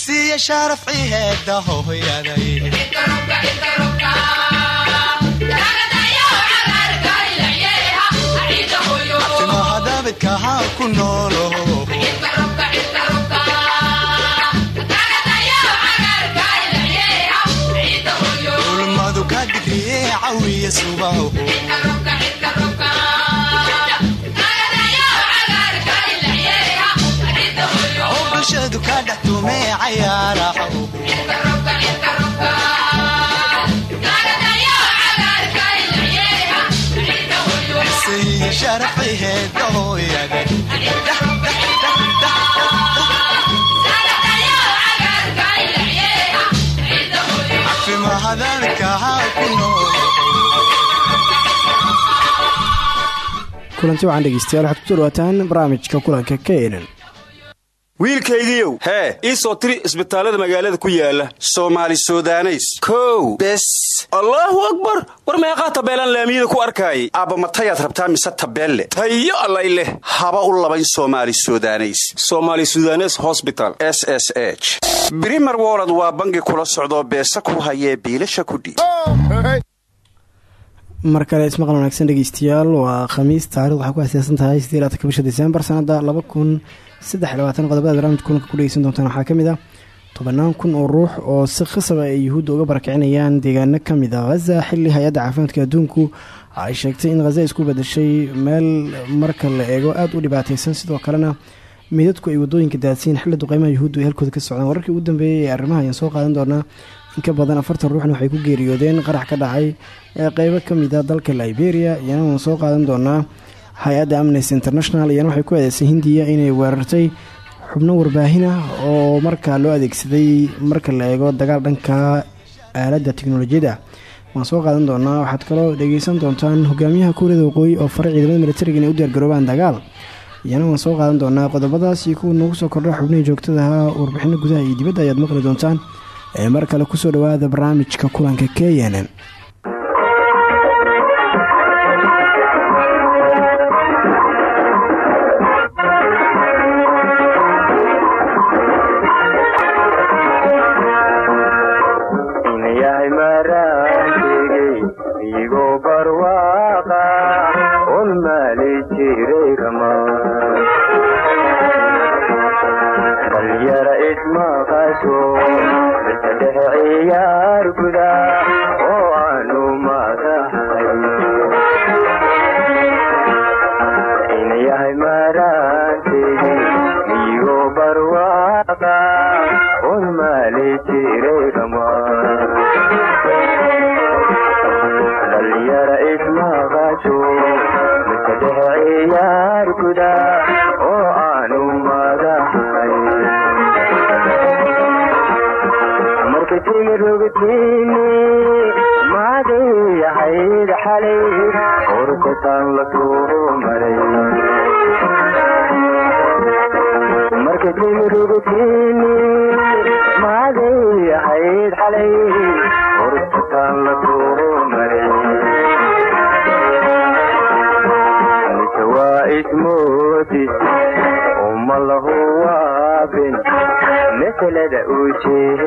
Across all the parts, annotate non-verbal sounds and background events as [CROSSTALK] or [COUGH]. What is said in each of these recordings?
isiiya sharafci heeda hooyaday timaha daabidkaha ku noolo ulmadu ka digriye cawiya subaho kulanti waxaan dhegeystayaal waxaad ku soo dhawaataan barnaamijka kulanka kenen wiilkaygiiow hee ii soo tiri isbitaallada magaalada ku yaalla soomaali sudaneys. Kow bes. Allaahu akbar! War meeqaa tabeelaan laamiyada ku arkaayay. Aabba matayaad rabtaa mise tabeelle? Tayo allay leh. Haba u labayn somaali sudaneys. Somaali sudanes hosbital s s h. Brimer wolod waa bangi kula socdoo beesa ku hayee biilasha kudhiib mar kale ismaqal wanaagsan dhegeystayaal waa khamiis taarikhdu waxay ku aaseysan tahay sideeatanka bisha disembar sanada laba kun saddex labaatan qodobada barnaamijka kulanka ku dhegeysan doontaan. Waxaa ka mid ah tobanaan kun oo ruux oo si khasaba ay yuhuudda uga barakicinayaan deegaano ka mid a haza xili hay'adda caafimaadka adduunku ay sheegtay in haza isku badashay meel marka la eego aada u dhibaateysan sidoo kalena meydadku ay waddooyinka daadsiin xilli duqeymaha yuhuuddu ay halkooda ka socdaan. Wararkii ugu dambeeyay ee arrimaha ayaan soo qaadan doonaa in ka badan afartan ruuxna waxay ku geeriyoodeen qarax ka dhacay ee qeybo ka mid a ah dalka liberia iyana waan soo qaadan doonaa hay'adda amnesty international iyana waxay ku eedeysay hindiya inay weerartay xubno warbaahin ah oo markaa loo adeegsaday marka la eego dagaal dhanka aaladda tiknolojiyadda waan soo qaadan doonaa waxaad kaloo dhegeysan doontaan hogaamiyaha kuuriyada waqooyi oo faray ciidamada militariga inay u diyaargaroobaan dagaal. Iyana waan soo qaadan doonaa qodobadaas iyo kuwa noogu soo kordha xubnihii joogtadaha warbixino gudaha iyo dibadda ayaad maqli doontaan. Ee mar kale ku soo dhawaada barnaamijka kulanka k Buenas noches.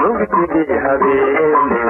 Mugdigii habeenimo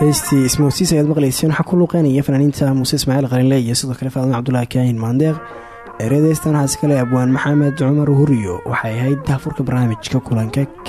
heystii ismoosiis ayaad maqlayseen waxaa ku luuqeynaya fanaaniinta muuse ismaaciil qalinle iyo sidoo kale faadma cabdulaahi kaahin maandeeq eredeystan waxaa iskale abwaan maxamed cumar huriyo waxay ahayd daafurka barnaamijka kulanka k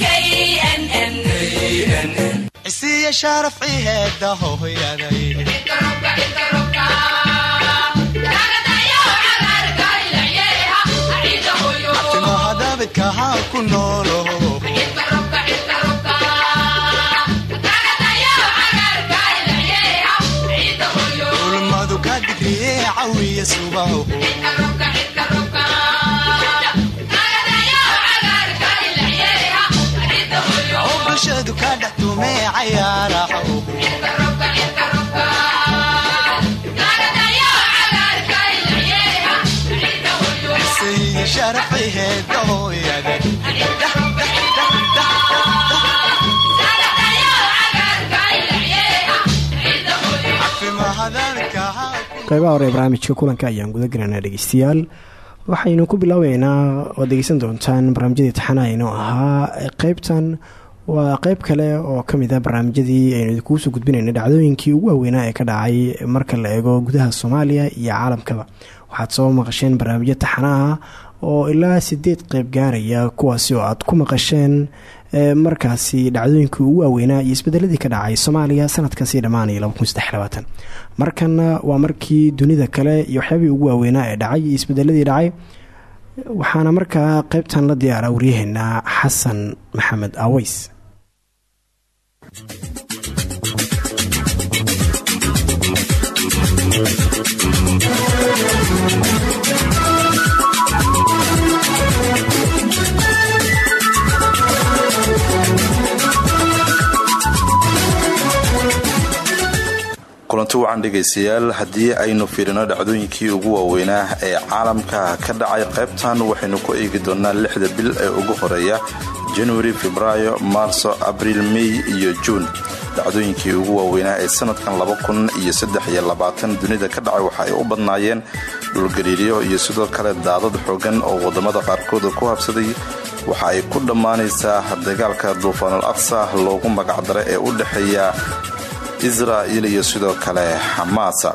cisiiya sharaf ciheeda hooyaday ulmadu ka digriye cawiya subaho oo qeybaha hore ee barnaamijka kulanka ayaan guda gelaynaa dhegeystayaal waxaynu ku bilaabeynaa oad dhegeysan doontaan barnaamijyadii taxanayn oo ahaa qeybtan waa qeyb kale oo ka mid ah barnaamijyadii aynu idinkugu soo gudbinaynay dhacdooyinkii ugu waaweynaa ee ka dhacay marka la eego gudaha soomaaliya iyo caalamkaba. Waxaad soo maqasheen barnaamijyo taxanaha oo ilaa sideed qeyb gaaraya kuwaasi oo aad ku maqasheen ee markaasi dhacdooyinkii ugu waaweynaa iyo isbedeladii ka dhacay soomaaliya sanadkaasi dhammaanaya markana waa markii dunida kale iyo waxyaabihii ugu waaweynaa ee dhacay iyo isbedeladii dhacay waxaana markaa qeybtan la diyaara waryaheena xasan maxamed aweys kulanti wacan dhegaystayaal. Haddii aynu fiirino dhacdooyinkii ugu waaweynaa ee caalamka ka dhacay qaybtan waxaynu ku eegi doonaa lixda bil ee ugu horreeya januari febraayo maarso abriil mey iyo juun dhacdooyinkii ugu waaweynaa ee sanadkan dunida ka dhacay waxa ay u badnaayeen dhulgariiryo iyo sidoo kale daadad xoogan oo waddamada qaarkooda ku habsaday. Waxa ay ku dhammaanaysaa dagaalka duufaanul aqsa loogu magacdara ee u dhexeeya israa'il iyo sidoo kale xamaasa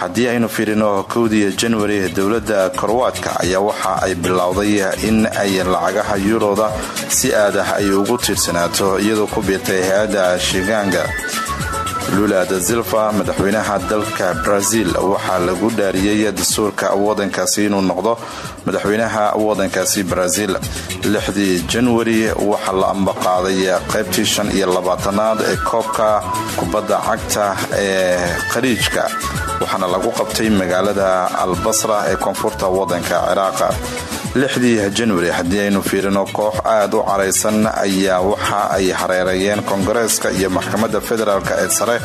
haddii aynu fiirino kowdii januari dowladda korwaadka ayaa waxa ay bilowday in ay lacagaha yuroda si aadah ay ugu tiirsanaato iyadoo ku biirtay hay'adda shiganga lula da silva madaxweynaha dalka brazil waxaa lagu dhaariyey dastuurka wadankaasi inuu noqdo madaxweynaha wadankaasi brazil. Lixdii januari waxaa la ambaqaaday qaybtii shan iyo labaatanaad ee koobka kubadda cagta ee khaliijka waxaana lagu qabtay magaalada albasra ee koonfurta wadanka ciraaqa lixdii januari haddii aynu fiirino koox aad u caraysan ayaa waxa ay hareereeyeen koongareeska iyo maxkamadda federaalk ee sare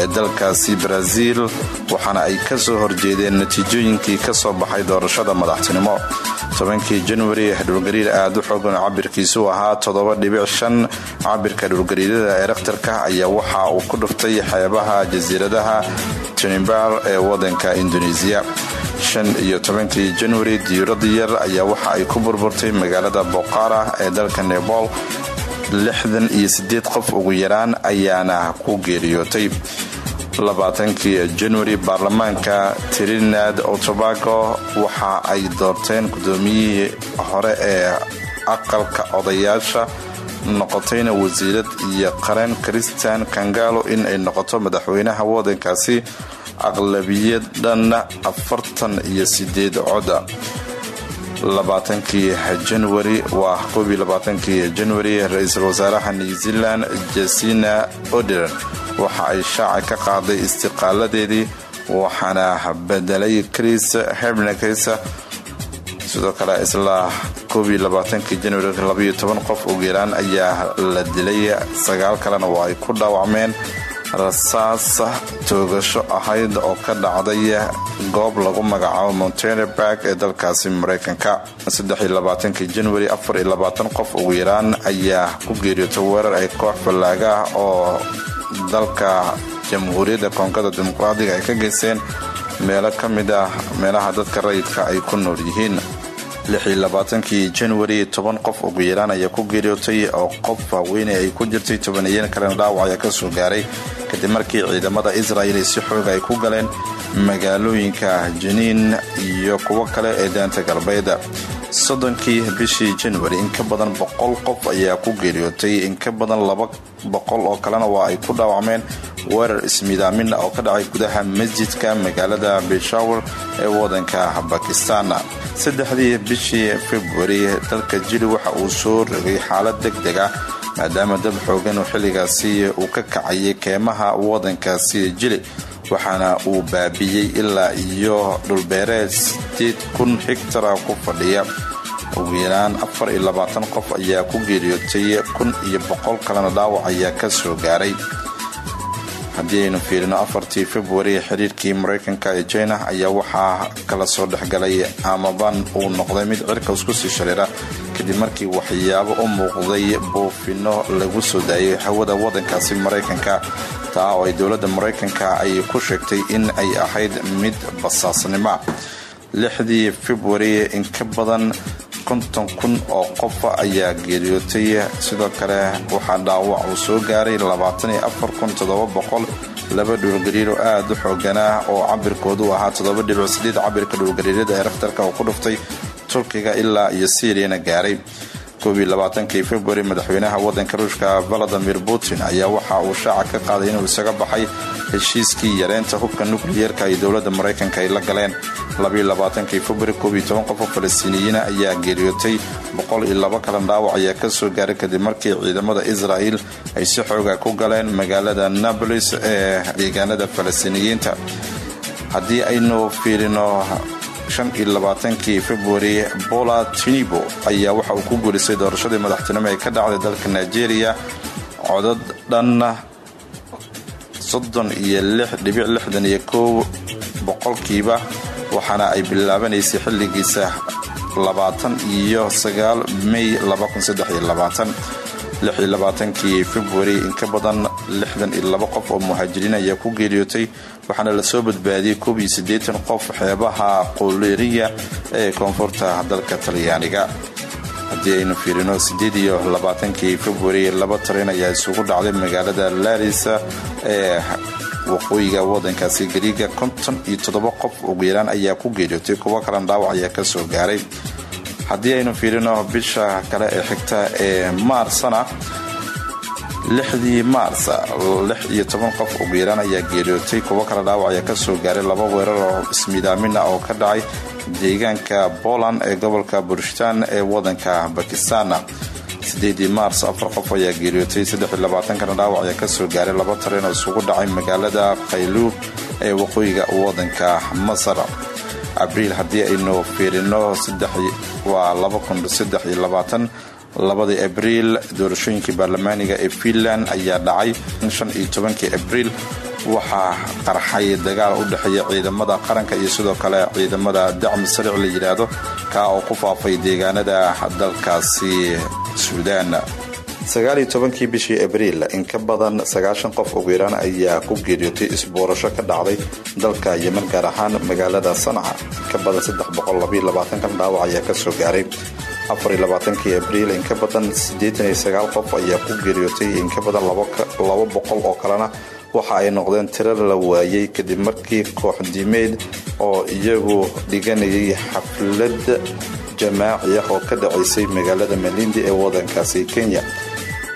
ee dalkaasi brazil waxaana ay ka soo horjeedeen natiijooyinkii ka soo baxay doorashada madaxtinimo tobankii januari dhulgariir aad u xoogan cabirkiisu ahaa toddoba dhibic shan cabirka dhulgariirada ee rakhtarka ayaa waxa uu ku dhuftay xeebaha jasiiradaha tunibar ee wadanka indoneesiya shan iyo tobankii januari diirad yar ayaa waxa ay ku burburtay magaalada boqara ee dalka nebol lixdan iyo sideed qof ugu yaraan ayaana ku geeriyootay labaatankii januari baarlamaanka trinad otobago waxa ay doorteen gudoomiyihii hore ee aqalka odayaasha noqotayna wasiirad iyo qaran christian kangalo in ay noqoto madaxweynaha wadankaasi aqlabiyad dhan afartan iyo sideed coda labaatankii januari waa koobiyo labaatankii januari ra'iisul wasaaraha new zealand jasina odern waxa ay shaaca ka qaaday istiqaaladeedii waxaana bedelay chris hebnekes sidoo kale isla koobiyo labaatankii januari labayo toban qof ugu yaraan ayaa la dilay. Sagaal kalena waa ay ku dhaawacmeen rasaas toogasho ahayd oo ka dhacday goob lagu magacaabo monteneberg ee dalkaasi saddexiyolabaatanki januari qof ugu yaraan ayaa ku geeriyootay weerar ay koox fallaaga ah oo dalka jamhuuriyadda koongada dimuqraadiga ay ka geysteen. Meelo ka mid ah meelaha dadka rayidka ay ku nool yihiin kii januari toban qof ugu yaraan ayaa ku geeriyootay oo qof haweyne ay ku jirtay tobaniyeen kalena dhaawac ayaa ka soo gaaray. Kadib markii ciidamada israel ay si xooga ay ku galeen magaalooyinka janiin iyo kuwo kale ee daanta galbeed soddonkii bishii januari in ka badan boqol qof ayaa ku geeriyootay in ka badan laba boqol oo kalena waa ay ku dhaawacmeen weerar ismiidaamin oo ka dhacay gudaha masjidka magaalada beshawar ee wadanka bakistan saddexdii bishii februari dalka jili waxa uu soo rogay xaalad deg deg ah maadaama dab xoogan uu xilligaasi uu ka kacayay keemaha wadankaasi jili waxaana uu baabiyey ilaa iyo dhulbeereed sideed kun higtara ku fadhiya. Ugu yaraan afar iyo labaatan qof ayaa ku geeriyootay kun iyo boqol kalena dhaawac ayaa ka soo gaaray. Haddii aynu fiirino afartii februari xiriirkii mareykanka ee jina ayaa waxaa kala soo dhexgalay amaban uu noqday mid cirka isku sii shariira kadib markii waxyaabo u muuqday buufino lagu soo daayay hawada wadankaasi mareykanka taa oo ay dowladda mareykanka ay ku sheegtay in ay ahayd mid basaasnimo. Lixdii februari in ka badan konton kun oo qof ayaa geeriyootay. Sidoo kale waxaa dhaawac uu soo gaaray laba dhulgariiro aad u xooganah oo cabirkoodu ahaa cabirka dhulgariirada ee rakhtarka uu ku dhuftay turkiga ilaa iyo siiriyana gaaray kii februari madaxweynaha wadanka ruushka valadimir putin ayaa waxa uu shaaca ka qaaday inuu isaga baxay heshiiskii yareynta hubka nukliyeerka ay dowladda mareykanka ay la galeen. Kii februari qof oo falastiiniyiina ayaa geeriyootay. Kalan dhaawac ayaa ka soo gaaray kadib markii ciidamada israel ay si xooga ku galeen magaalada nabolis ee deegaanada falastiiniyiinta. Haddii aynu fiirino kii februari bola tinibo ayaa waxa uu ku guulisay doorashadii madaxtinimo ee ka dhacday dalka nigeria codad dhan iyo boqolkiiba waxaana ay bilaabanaysay xilligiisa iyo may kii februari in ka badan qof oo muhaajiriin ayaa ku geeriyootay waxaana la soo badbaadiyey qof xeebaha qoleriya ee koonfurta dalka talyaaniga. Haddii aynu fiirino kii februari laba tareen ayaa isugu dhacday magaalada larisa ee waqooyiga wadankaasi gariiga qof ugu yaraan ayaa ku geeriyootay kuwo kalena dhaawac ayaa ka soo gaaray haddii aynu fiirino bisha kale ee xigta ee maarsana lixdii maars lix iyo toban qof ugu yaraan ayaa geeriyootay. Kuwo kale dhaawac ayaa ka soo gaaray laba weerar oo ismiidaamin ah oo ka dhacay deegaanka poland ee gobolka burshitaan ee wadanka bakistan sideedii maars afar qof ayaa geeriyootay. Kana dhaawac ayaa ka soo gaaray laba tareen oo isugu dhacay magaalada khayluub ee waqooyiga wadanka masar abriil haddii aynu fiirino waa labadii abriil doorashooyinkii baarlamaaniga ee fiinland ayaa dhacay. Kii abriil waxaa qarxay dagaal u dhexeeya ciidamada qaranka iyo sidoo kale ciidamada dacmi saric la yidhaahdo kaa oo ku faafay deegaanada dalkaasi suudaan sagaaliyo tobankii bishii abriil in ka badan sagaashan qof ugu yaraan ayaa ku geeriyootay isboorasho ka dhacday dalka yeman gaar ahaan magaalada sanca in ka badan kan dhaawac ayaa ka soo gaaray. Afarlabaatankii abriil in ka badan qof ayaa ku geeriyootay. In ka badan laba boqol oo kalena waxa ay noqdeen tiro la waayay kadib markii koox diimeed oo iyagu dhiganayay xaflad jamaaci ah oo ka dhacaysay magaalada malindi ee wadankaasi kenya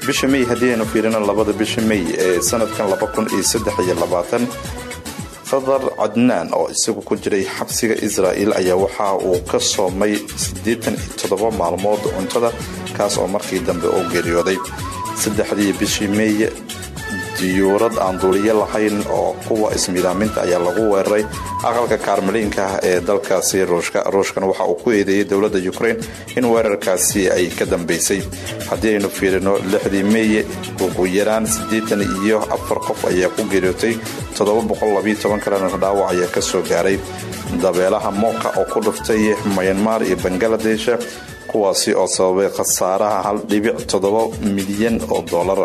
bisha may haddii aynu fiirino labada bisha may ee sanadkan fadar cadnaan oo isagu ku jiray xabsiga israa'il ayaa waxa uu ka soomay maalmood cuntada kaas oo markii dambe u geeriyooday. Saddexdii bishii may diyuurad aan duuliyo lahayn oo kuwa ismiidaaminta ayaa lagu weeraray. Aqalka kaarmaliinka ah ee dalkaasi ruushka ruushkana waxa uu ku eedeeyey dowladda ukraine in weerarkaasi ay ka dambeysay. Haddii aynu fiirino lixdii meeye ugu yaraan siddeetan iyo afar qof ayaa ku geeriyootay kalena dhaawac ayaa ka soo gaaray. Dabeelaha mooka oo ku dhuftay myanmar iyo bangaladesh kuwaasi oo sababay khasaaraha hal dhibic toddoba milyan oo dolar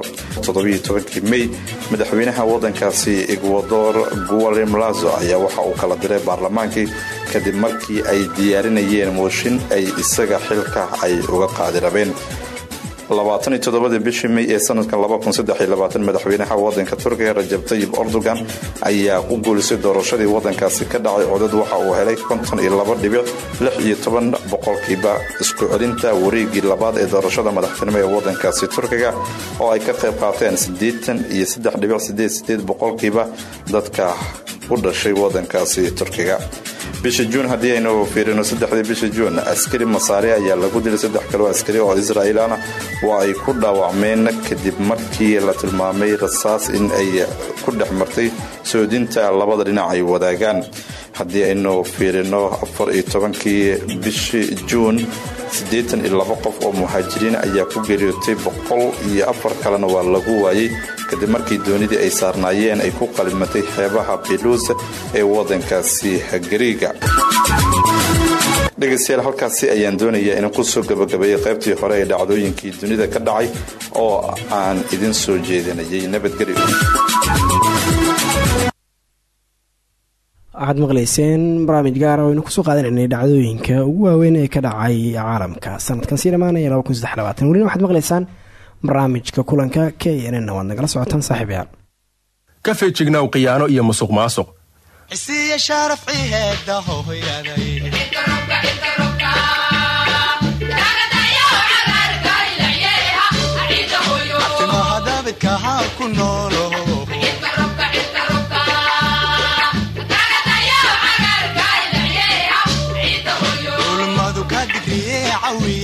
todobayotobankii may madaxweynaha wadankaasi ecuador gualem lazo ayaa waxa uu kala diray baarlamaankii kadib markii ay diyaarinayeen mooshin ay isaga xilka ay uga qaadi rabeen bishii may ee sanadkan madaxweynaha wadanka turkiga rajab tayib erdogan ayaa ku guulisay doorashadii wadankaasi ka dhacay codad waxa uu helay boqolkiiba isku celinta wareegii labaad ee doorashada madaxtinimo ee wadankaasi turkiga oo ay ka qayb qaateen boqolkiiba dadka u dhashay wadankaasi turkiga. Bisha juun haddii aynu fiirino saddexdii bisha juun askari masaari ayaa lagu dilay saddex kaloo askari oo israa'iilana waa ay ku dhaawacmeen kadib markii la tilmaamay rasaas in ay ku dhex martay soodinta labada dhinac ay wadaagaan. Haddii aynu fiirino afar iyo tobankii bishii juun siddeetan iyo laba qof oo muhaajiriin ayaa ku geeriyootay boqol iyo afar kalena waa lagu waayey. Kadib markii doonidii ay saarnaayeen ay ku qalimatay xeebaha beluus ee wadankaasi gariiga dhegaystayaal halkaasi ayaan doonayaa inaan ku soo gabagabeeyey qaybtii hore ee dhacdooyinkii dunida ka dhacay oo aan idin soo jeedinayay nabadgelyo waxaad maqlayseen barnaamij gaara oo aynu ku soo qaadanaynay dhacdooyinka ugu waaweyn ee ka dhacay caalamka. Sanadkan sii dhamaanaya welina waxaad maqlaysaan barnaamijka kulanka k n n waad nagala socotaan saaxiibayaal ka feejignaw khiyaano iyo musuq maasuq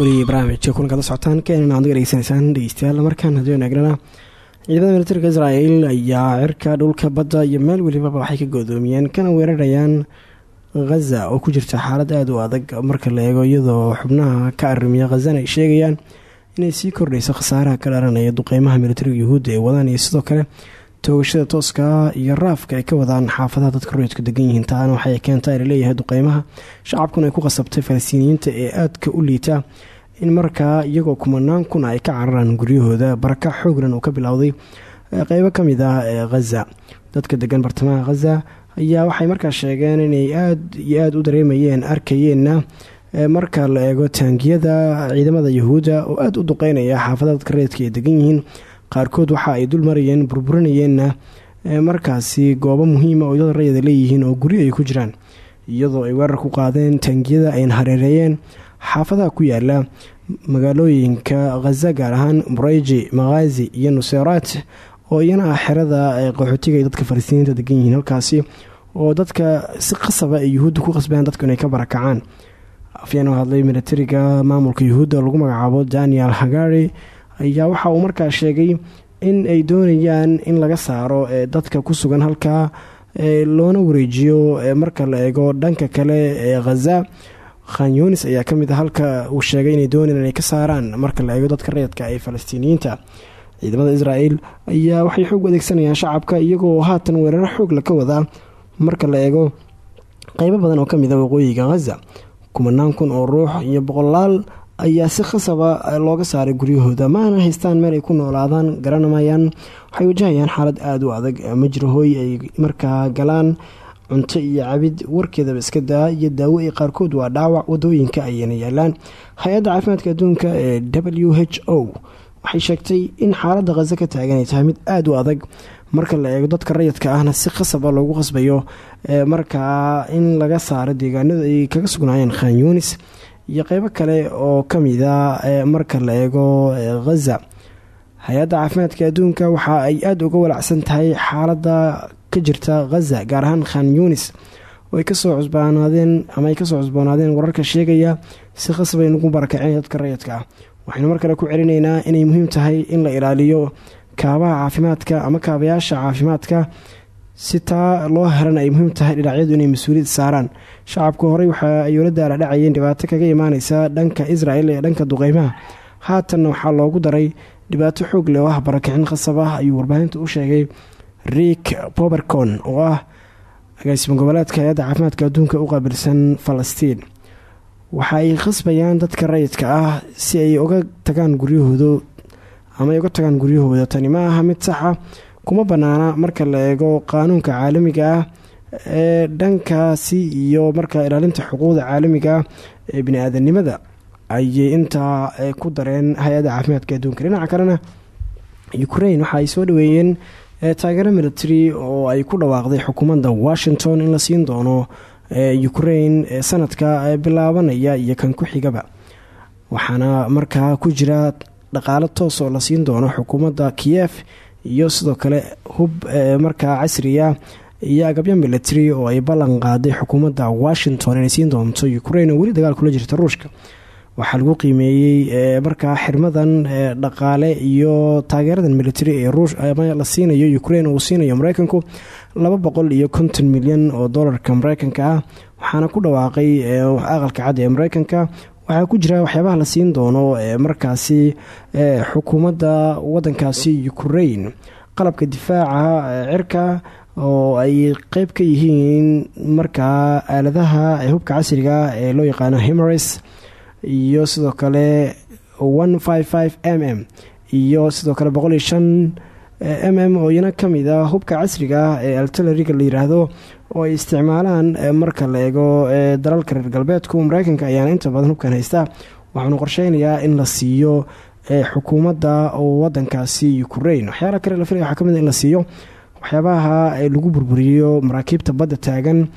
weli barnaamijka kulankaad la socotaan keenan aad dhegeysanaysaan dhegeystayaal markaan haddii aan eegnana ciidamada militariga israel ayaa cirka dhulka badda iyo meel welibaba waxay ka goodoomiyeen kana weerarayaan khaza oo ku jirta xaalad aada u adag marka la eego iyadoo xubnaha ka arimiya khazana ay sheegayaan inay sii kordhayso khasaaraha ka dharanaya duqeymaha militariga yuhuudda ee wadaan iyo sidoo kale toogashada tooska iyo raafka ay ka wadaan xaafadaha dadka rayidku degan yihiin. Taana waxay keentaa la leeyahay duqeymaha shacabkuna ay ku qasabtay falastiiniyiinta ee aadka u liita in markaa iyagoo kumanaan kun ay ka cararaan guryahooda. Baraka xooglan uu ka bilowday qeybo ka mid ah ee khaza dadka degan bartamaha khaza ayaa waxay markaa sheegeen inay aada iyo aada u dareemayeen arkayeenna marka la eego taangiyada ciidamada yahuudda oo aada u duqeynaya xaafadaha dadka rayidka ay degan yihiin qaarkood waxa ay dul marayeen burburinayeenna markaasi goobo muhiima oo dad rayida leeyihiin oo guri ay ku jiraan. Iyadoo ay weerar ku qaadeen taangiyada ayna hareereeyeen xaafadaha ku yaalla magaalooyinka khaza gaar ahaan mureyji makhazi iyo nuseyraat oo iyana ah xerada qaxootiga dadka falastiiniinta degan yihiin. Halkaasi oo dadka si qasaba ay yuhuudda ku qasbayaan dadku inay ka barakacaan afyeen u hadlay militariga maamulka yuhuudda lagu magacaabo daniel hagari ayaa waxa uu markaa sheegay in ay doonayaan in laga saaro dadka ku sugan halkaa loona wareejiyo marka la eego dhanka kale ee khaza khan yunis ayaa ka mid a halka uu sheegay inay doonayaan inay ka saaraan marka la eego dadka rayidka ee falastiiniyiinta. Ciidamada israel ayaa waxay xoog adeegsanayaan shacabka iyagoo haatan weeraro xoogla ka wadaa marka la eego qeybo badan oo ka mid a waqooyiga khaza kumanaan kun oo ruux iyo boqolaal ayaa si khasaba looga saaray guryahooda. Maana haystaan meel ay ku noolaadaan garanamayaan waxay wajahayaan xaalad aada u adag majrahooy ay markaa galaan cunto iyo cabid warkeedaba iska daa iyo daawo ay qaarkood waa dhaawac waddooyinka ayayna yaalaan. Hay'adda caafimaadka adduunka ee w h o waxay sheegtay in xaaladda khaza ka taagan ay tahay mid aada u adag. Marka la eego dadka rayidka ahna si khasaba loogu qasbayo markaa in laga saaro deegaanada ay kaga sugnaayeen khan yunis iyo qeybo kale oo ka mid a marka la eego khaza hay'adda caafimaadka adduunka waxa ay aada uga walacsan tahay xaaladda ka jirta khaza gaar ahaan khan yunis oo ay ka soo cusboonaadeen ama ay ka soo cusboonaadeen wararka sheegaya si khasab ay nagu barakaceen dadka rayidka ah. Waxaynu mar kale ku celinaynaa inay muhiim tahay in la ilaaliyo kaabaha caafimaadka ama kaabayaasha caafimaadka si taa loo helan ay muhiim tahay dhinacyadu inay mas'uuliyad saaraan. Shacabku horey waxa ay ula daaladhacayeen dhibaato kaga imaaneysa dhanka israel ee dhanka duqeymaha. Haatanna waxaa loogu daray dhibaato xoog leh oo ah barakicin khasab ah ayuu warbaahinta u sheegay. Riik bobercon oo ah agaasimo goboleedka hay'adda caafimaadka adduunka u qaabilsan falastiin. Waxa ay khasbayaan dadka rayidka ah si ay uga tagaan guryahooda ama ay uga tagaan guryahooda. Tani ma aha mid saxa kuma bannaana marka la eego qaanuunka caalamiga ah ee dhankaasi iyo marka ilaalinta xuquuqda caalamiga ah ee bini-aadanimada ayay intaa ku dareen hay'adda caafimaadka adduunka. Dhinaca kalena ukraine waxa ay soo dhaweeyeen taageero military oo ay ku dhawaaqday xukuumadda washington in la siin doono ukraine sanadka bilaabanaya iyo kan ku xigaba. Waxaana markaa ku jira dhaqaalo toos oo la siin doono xukuumadda kiev iyo sidoo kale hub markaa casriya iyo agabyo military oo ay ballan qaaday xukuumadda washington inay siin doonto ukraine oo weli dagaal kula jirta ruushka. Waxaa lagu qiimeeyey markaa xirmadan dhaqaale iyo taageeradan military ee ruush ama la siinayo ukraine uu siinayo mareykanku laba boqol iyo konton milyan oo dolarka mareykanka ah waxaana ku dhawaaqay aqalka cad ee mareykanka waxaa ku jira waxyaabaha la siin doono markaasi xukuumadda wadankaasi ukraine. Qalabka difaaca cirka oo ay qeyb ka yihiin markaa aaladaha hubka casriga ee loo yaqaano himars iyo sidoo kale m m iyo sidoo kale boqol iyo shan m m oo iyana ka mid ah hubka casriga ah ee altaleriga la yiraahdo oo ay isticmaalaan marka la eego dalalka reer galbeedku mareykanka ayaana inta badan hubkan haysta waxaanu qorsheynayaa in la siiyo xukuumadda wadankaasi ukraine. Waxyaala kale la filaya waxaa ka mid in la siiyo waxyaabaha lagu burburiyo maraakiibta badda taagan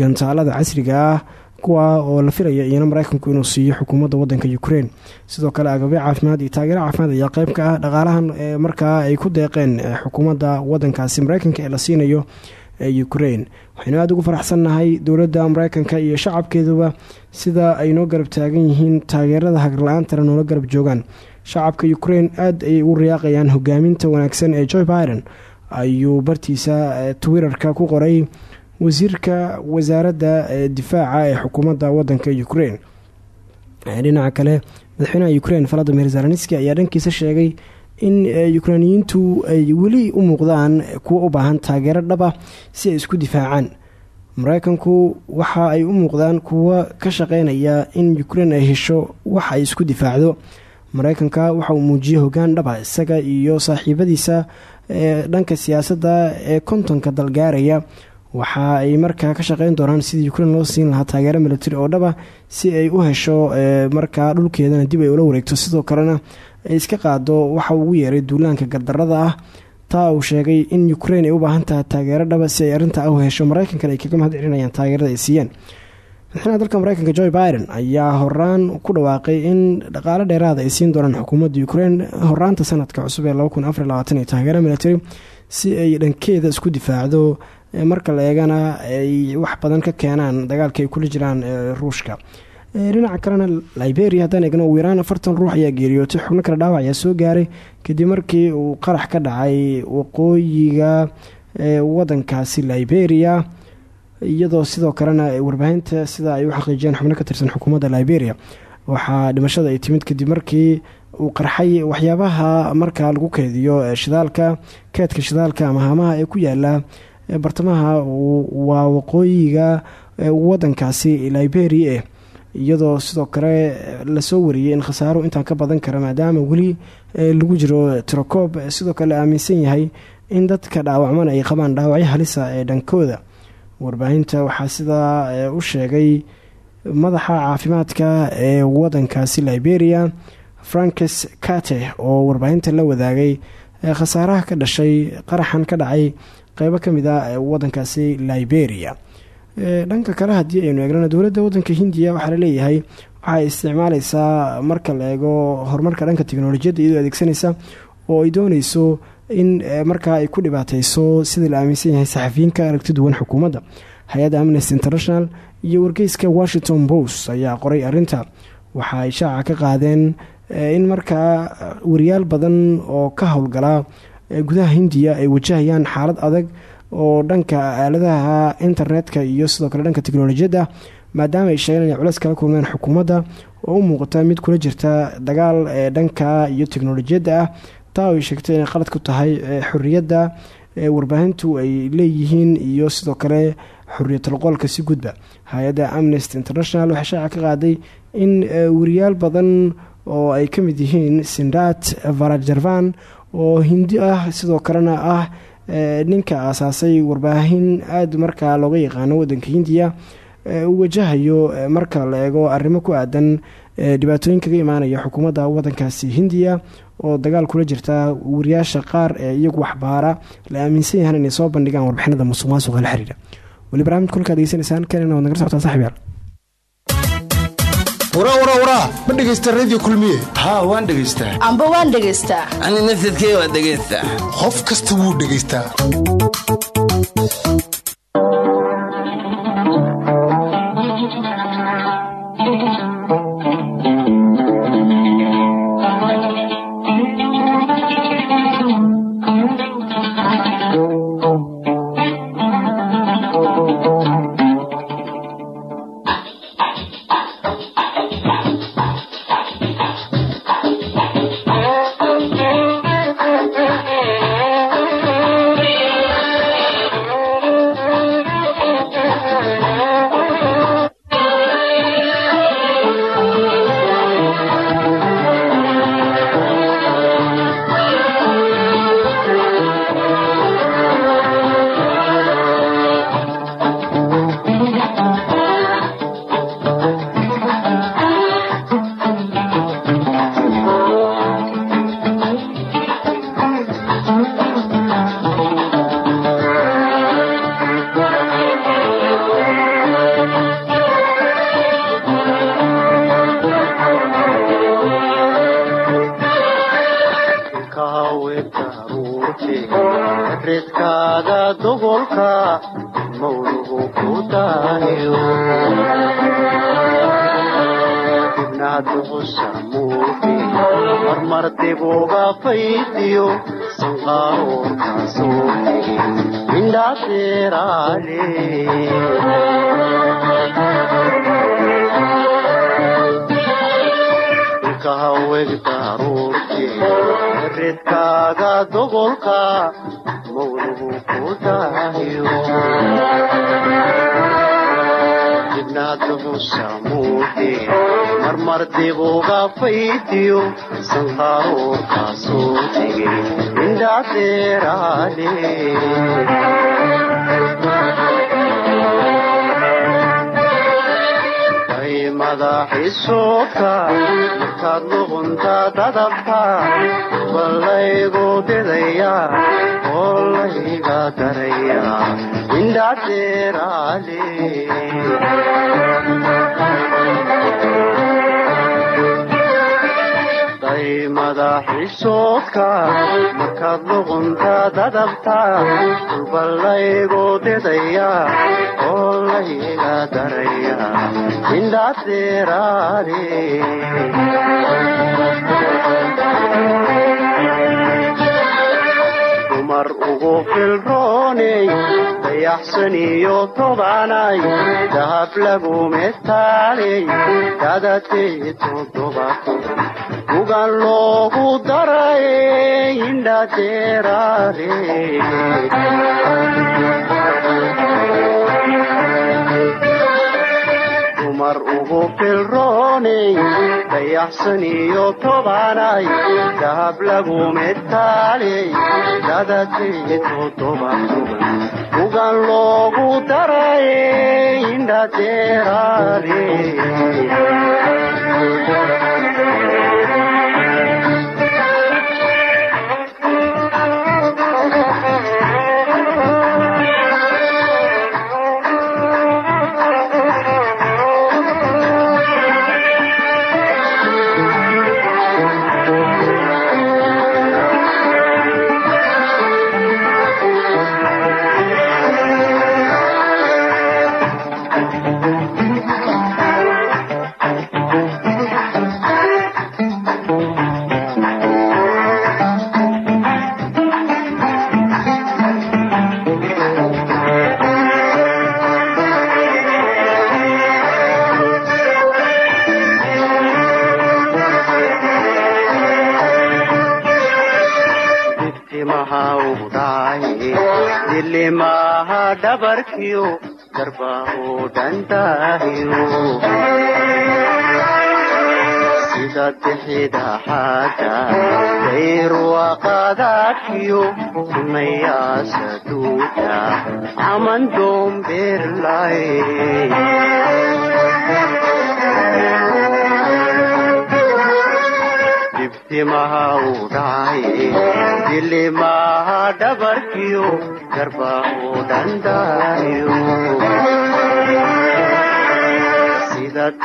gantaalada casriga ah kuwa oo la filaya iyana mareykanku inuu siiyo xukuumadda wadanka ukraine. Sidoo kale agabyo caafimaad iyo taageero caafimaad ayaa qeyb ka ah dhaqaalahan markaa ay ku deeqeen xukuumadda wadankaasi mareykanka ee la siinayo ukraine. Waxaynu aada ugu faraxsannahay dowladda mareykanka iyo shacabkeeduba sida ay noo garab taagan yihiin taageerada hagarla-aantana noola garab joogaan. Shacabka ukraine aada ayay ugu riyaaqayaan hogaaminta wanaagsan ee joe biden ayuu bartiisa twitterka ku qoray wasiirka wasaaradda difaaca ee xukuumadda wadanka ukraine. Dhinaca kale madaxweynaha ukraine valadimir zelenski ayaa dhankiisa sheegay in ukrainiyiintu ay weli u muuqdaan kuwa u baahan taageero dhaba si ay isku difaacaan. Mareykanku waxa ay u muuqdaan kuwa ka shaqeynaya in ukrain ay hesho wax ay isku difaacdo. Mareykanka waxa uu muujiyey hogaan dhaba isaga iyo saaxiibadiisa ee dhanka siyaasadda ee kontonka dalgaaraya waxa ay markaa ka shaqeyn doonaan sidii ukrain loo siin lahaa taageero military oo dhaba si ay u hesho markaa dhulkeedana dib ay ula wareegto. Sidoo kalena ay iska qaado waxa ugu yeeray duulaanka gardarada ah. Taa uu sheegay in ukrain ay u baahan tahay taageero dhaba si ay arrintaa u hesho. Mareykankan ay kaga mahad celinayaan taageerada ay siiyeen. Madaxweynaha dalka mareykanka joe biden ayaa horaan ku dhawaaqay in dhaqaale dheeraada ay siin doonaan xukuumadda ukrain horaanta sanadka cusub ee ee taageero military si ay dhankeeda isku difaacdo marka la eegana ay wax badan ka keenaan dagaalka kula jiraan ruushka. Dhinaca kalena liberia haddaan eegno ugu yaraan afartan ruux ayaa geeriyootay xubno kale dhaawac ayaa soo gaaray. Kadib markii uu qarax ka dhacay waqooyiga wadankaasi liberia iyadoo sidoo kalena warbaahinta sida ay u xaqiijiyeen xubno ka tirsan xukuumadda liberia. Waxaa dhimashada ay timid kadib markii uu qarxay waxyaabaha markaa lagu keediyo shidaalka keedka shidaalka ama haamaha ee ku yaalla bartamaha waa waqooyiga wadankaasi liberia eh. Iyadoo sidoo kale la soo wariyey in khasaaro intaan ka badan kara maadaama weli lagu jiro tirokoob sidoo kale aaminsan yahay in dadka dhaawacman ay qabaan dhaawacyo halisa ee dhankooda. Warbaahinta waxaa sidaa u sheegay madaxa caafimaadka ee wadankaasi liberia frankes kate oo warbaahinta la wadaagay khasaaraha ka dhashay qaraxan ka dhacay qeybo ka mid a wadankaasi liberia. Dhanka kale haddii aynu eegnana dowladda wadanka hindiya waxaa la leeyahay waxaay isticmaaleysaa marka la eego horumarka dhanka teknolojiyadda iyadoo adeegsanaysa oo ay dooneyso in markaa ay ku dhibaateyso sida la aaminsan yahay saxafiyiinka aragti duwan xukuumadda. Hay'adda amnesty international iyo wargeyska washington post ayaa qoray arinta waxa ay shaaca ka qaadeen in markaa wariyaal badan oo ka howlgala gudaha hindiya ay wajahayaan xaalad adag oo dhanka aaladaha internetka iyo sidoo kale dhanka teknolojiyadda maadaama ay sheegeen inay culeys kala kulmeen xukuumadda oo u muuqata mid kula jirta dagaal ee dhanka iyo teknolojiyadda ah taa ay sheegtay inay qalad ku tahay xorriyadda warbaahintu ay leeyihiin iyo sidoo kale xorriyatul qoolka si gudba. Hay'adda amnesty international waxay shaaca ka qaaday in wariyaal badan oo ay ka mid yihiin sindat varajarvan oo hindi ah sidoo kalena ah ninka aasaasay warbaahin aada markaa looga yaqaano wadanka hindiya uu wajahayo marka la eego arrimo ku aadan dhibaatooyin kaga imaanaya xukuumadda wadankaasi hindiya oo dagaal kula jirta wariyaasha qaar ee iyagu waxbaara la aaminsan yahan inay soo bandhigaan warbixinada musuq maasuqa la xiriira. Weli barnamij kulkaad degeysanaysaan kanina waad naga socotaa saxib yaal waraa waraa waraa ma dhegaysta radio kulmiye. Haa waan dhegaystaa amba waan dhegaystaa ani nafsadkee waa dhegaystaa qof kasta wuu dhegaystaa faydiyo sanqaaroonkaasoo indhaadeeraaleilka haweg daaruurke redkaaga dobolka mawluhu ku daahiyo hushamuude marmar dib uga faydiyo sanqaroorkaasoo tegay indhadeeraale madaxisoodka markaad luqunta dadabta ballaygu didaya oo layga daraya indhadeeraale madaxisoodka markaad luqunta dadabta ballaygu didaya oo layga daraya indhadeeraale dumar ugu filrooney dayaxsan iyo tobanay dahab lagu metaaley dadatee toddobato ugan loogu daray indhadeeraale dumar ugu filrooney dayaxsan iyo tobanay dahab lagu metaaley dadatee toddobaatoban ugan loogu daray indhadeeraale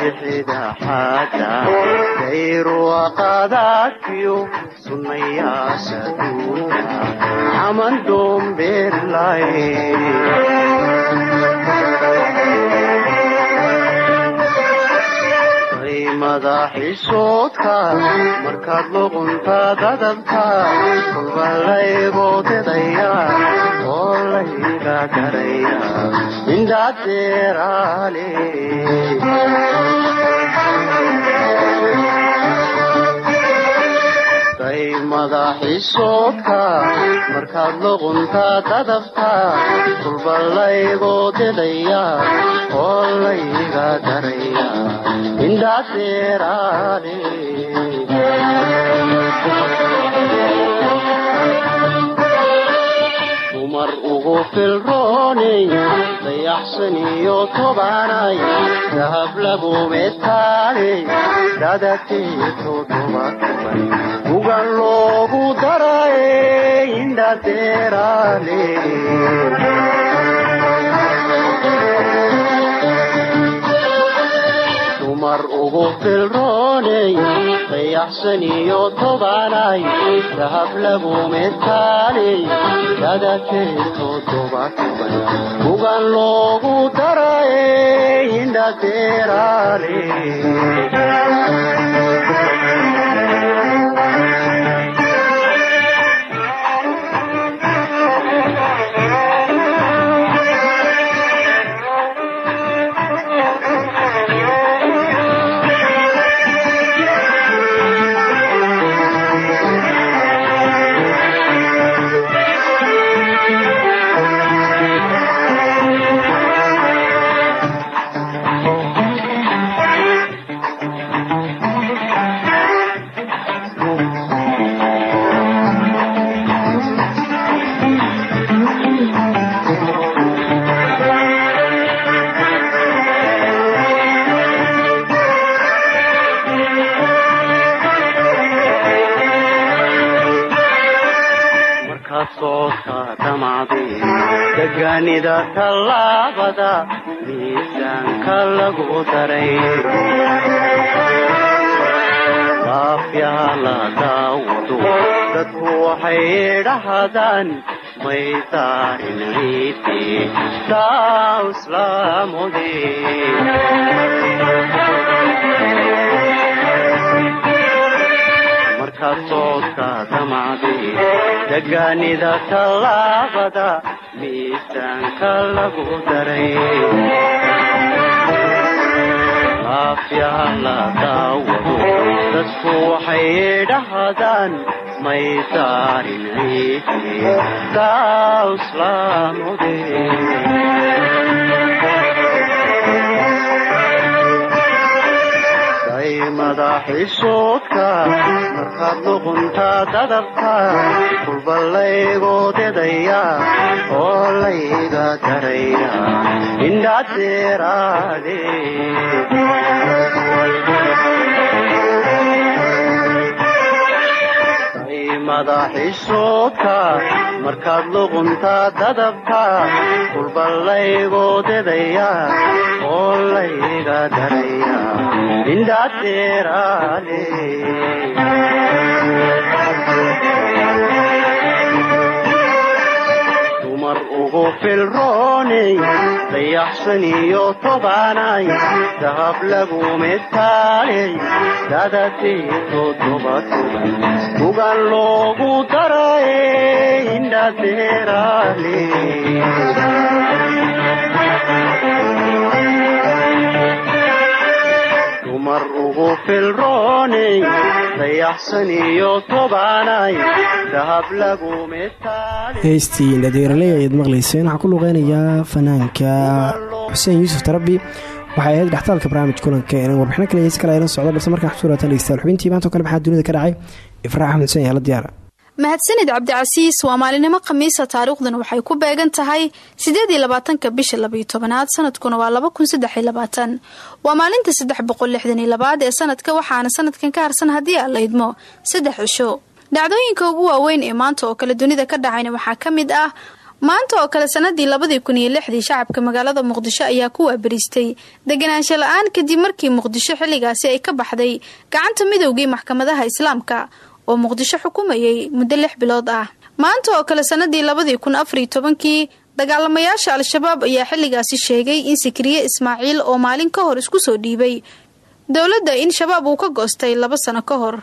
bixida xaaga dayruwaqadaadkiyo sunayaasha duuda caman doombeerlay madaxisoodka markaad luqunta dadabta kulba laygoo didaya oo layga garaya indhadeeraale day madaxisoodka markaad luqunta dadabta kulba laygoo didaya oo layga garaya indhadeeraale dumar ugu filrooney dayaxsan iyo tobanay dahab lagu metaaley dadatee loogu daray indhadeeraale dumar ugu filrooney dayaxsan iyo tobanay dahab lagu metaaley dadatee toddobaatoban ugan loogu daray indhadeeraale degaanida tallaabada miisaanka lagu daray laafyaha la daawado dadku waxay dhahdaan markaad soodka damacday degaanida tallaabada miisaanka lagu daray laafyaha la daawado dadku waxay dhahdaan maydaarin ciidi taa islaamode madaxisoodka markaad luqunta dadabta kulba laygoodedaya oo layga daraya indhadeeraade madaxisoodka markaad luqunta dadabta kulba laygoodedaya oo layga daraya indhadeeraale dumar ugu filrooney dayaxsan iyo tobanay dahab lagu metaaley dadadii toddoba toban ugan loogu daray indhadeeraale dumar ugu filrooney dayaxsan tobanay dahab lagu heystii indhadeeraley ayaad maqlayseen waxaa ku luqeynayaa fanaanka xuseen yuusuf tarabi waxay ahayd dhextaalka barnaamij kulanka enan warbixino kale heys kale aylan socda balse markaan xusuuratan dhegeystayaal xubintii maantao kale maxaa dunida ka dhacay? Ifraax axmed xuseen yaalla diyaara mahadsanid cabdicasiis waa maalinimo khamiisa taariikhduna waxay ku beegan tahay sideed iyo labaatanka bisha labaiyo tobanaad sanadkuna waa laba kun saddex iyo labaatan. Waa maalinta saddex boqol lixdan iyo labaad ee sanadka waxaana sanadkan ka harsan haddii aan la idmo saddex cisho dhacdooyinka ugu waaweyn ee maanta oo kale dunida ka dhacayna waxaa ka mid ah maanta oo kale sanadii labadii kun iyo lixdii shacabka magaalada muqdisho ayaa ku waabariistay. Deganaansho la'aan kadib markii muqdisho xilligaasi ay ka baxday gacanta midowgii maxkamadaha islaamka oo muqdisho xukumayay muddo lix bilood ah. Maanta oo kale sanadii labadii kun afariyo tobankii dagaalamayaasha al-shabaab ayaa xilligaasi sheegay in sikriye ismaaciil oo maalin ka hor isku soo dhiibay. Dowladda in shabaab uu ka goostay laba sano ka hor.